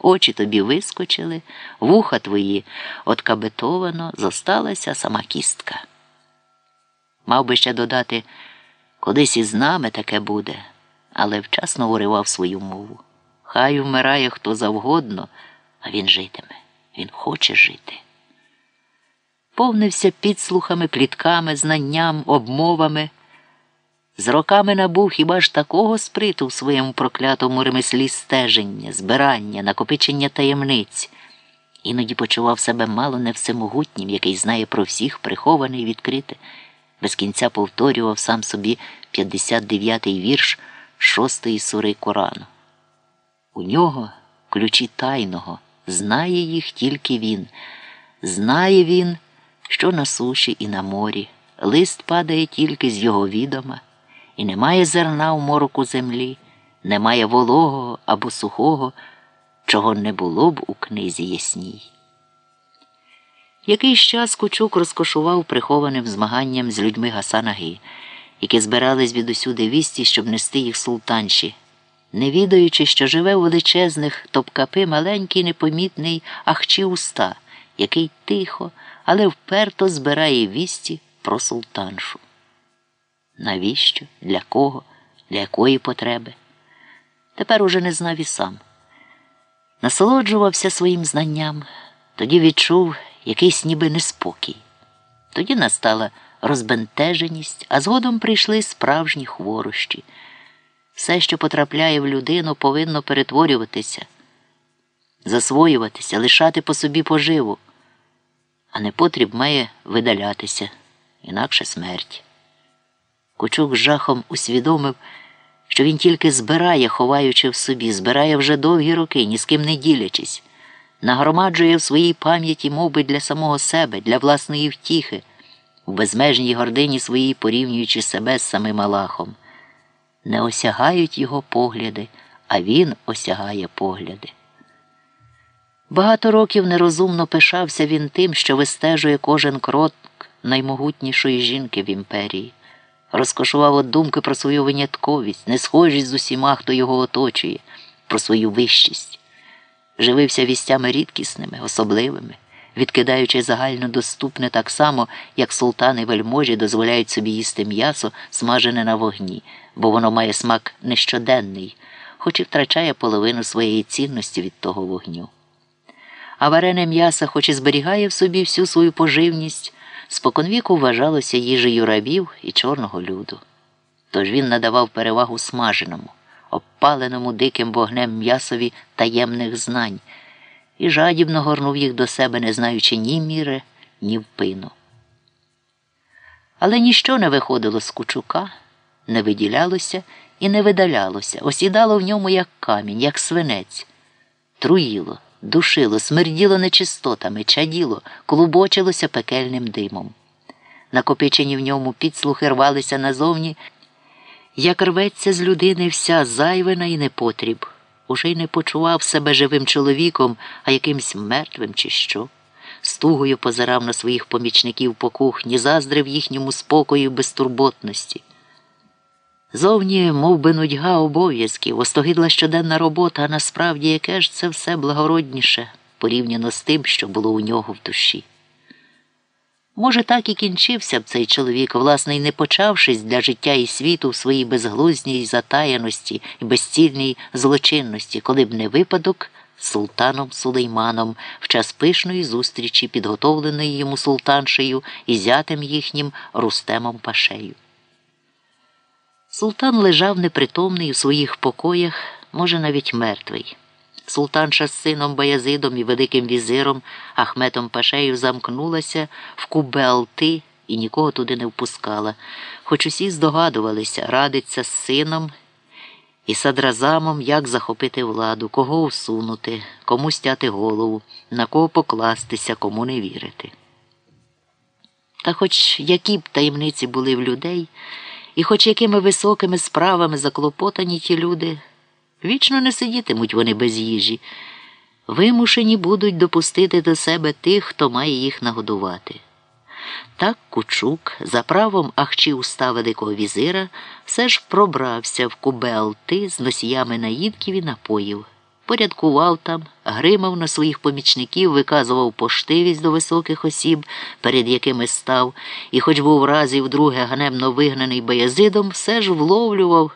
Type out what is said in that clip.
очі тобі вискочили, вуха твої откабетовано, зосталася сама кістка. Мав би ще додати, кудись із нами таке буде, але вчасно уривав свою мову. Хай вмирає хто завгодно, а він житиме, він хоче жити. Повнився підслухами, плітками, знанням, обмовами. З роками набув хіба ж такого сприту в своєму проклятому ремеслі стеження, збирання, накопичення таємниць. Іноді почував себе мало не всемогутнім, який знає про всіх приховане і відкрите, без кінця повторював сам собі 59-й вірш шостої сури Корану. У нього ключі тайного, знає їх тільки він. Знає він, що на суші і на морі, лист падає тільки з його відома, і немає зерна в мороку землі, немає вологого або сухого, чого не було б у книзі ясній. Якийсь час Кучук розкошував прихованим змаганням з людьми Гасанаги, які збирались відусюди вісті, щоб нести їх султанші не відаючи, що живе у величезних топкапи маленький непомітний ахчі уста, який тихо, але вперто збирає вісті про султаншу. Навіщо? Для кого? Для якої потреби? Тепер уже не знав і сам. Насолоджувався своїм знанням, тоді відчув якийсь ніби неспокій. Тоді настала розбентеженість, а згодом прийшли справжні хворощі. Все, що потрапляє в людину, повинно перетворюватися, засвоюватися, лишати по собі поживу, а непотріб має видалятися, інакше смерть. Кучук жахом усвідомив, що він тільки збирає, ховаючи в собі, збирає вже довгі роки, ні з ким не ділячись, нагромаджує в своїй пам'яті мови для самого себе, для власної втіхи, у безмежній гордині своїй порівнюючи себе з самим Аллахом. Не осягають його погляди, а він осягає погляди. Багато років нерозумно пишався він тим, що вистежує кожен крок наймогутнішої жінки в імперії, розкошував от думки про свою винятковість, несхожість з усіма, хто його оточує, про свою вищість, живився вістями рідкісними, особливими відкидаючи загальнодоступне так само, як султани вельможі дозволяють собі їсти м'ясо, смажене на вогні, бо воно має смак нещоденний, хоч і втрачає половину своєї цінності від того вогню. А варене м'ясо, хоч і зберігає в собі всю свою поживність, споконвіку вважалося їжею рабів і чорного люду. Тож він надавав перевагу смаженому, обпаленому диким вогнем м'ясові таємних знань і жадібно горнув їх до себе, не знаючи ні міри, ні впину. Але ніщо не виходило з кучука, не виділялося і не видалялося, осідало в ньому, як камінь, як свинець, труїло, душило, смерділо нечистотами, чаділо, клубочилося пекельним димом. Накопичені в ньому підслухи рвалися назовні, як рветься з людини вся зайвина і непотріб уже й не почував себе живим чоловіком, а якимсь мертвим, чи що. Стугою позирав на своїх помічників по кухні, заздрив їхньому спокою безтурботності. Зовні мов би, нудьга обов'язків, остогидла щоденна робота, а насправді яке ж це все благородніше порівняно з тим, що було у нього в душі. Може, так і кінчився б цей чоловік, власне, й не почавшись для життя і світу в своїй безглузній затаяності і безцільній злочинності, коли б не випадок з султаном Сулейманом в час пишної зустрічі, підготовленої йому султаншею і зятем їхнім Рустемом Пашею. Султан лежав непритомний у своїх покоях, може, навіть мертвий. Султанша з сином Баязидом і Великим візиром Ахметом Пашею замкнулася в кубелти і нікого туди не впускала, хоч усі здогадувалися, радиться з сином і садразамом, як захопити владу, кого усунути, кому стяти голову, на кого покластися, кому не вірити. Та хоч які б таємниці були в людей, і хоч якими високими справами заклопотані ті люди. Вічно не сидітимуть вони без їжі. Вимушені будуть допустити до себе тих, хто має їх нагодувати. Так Кучук, за правом ахчі уста Великого візира, все ж пробрався в кубелти з носіями наїдків і напоїв, порядкував там. Гримав на своїх помічників, виказував поштивість до високих осіб, перед якими став, і, хоч був раз і вдруге ганебно вигнаний Баязидом, все ж вловлював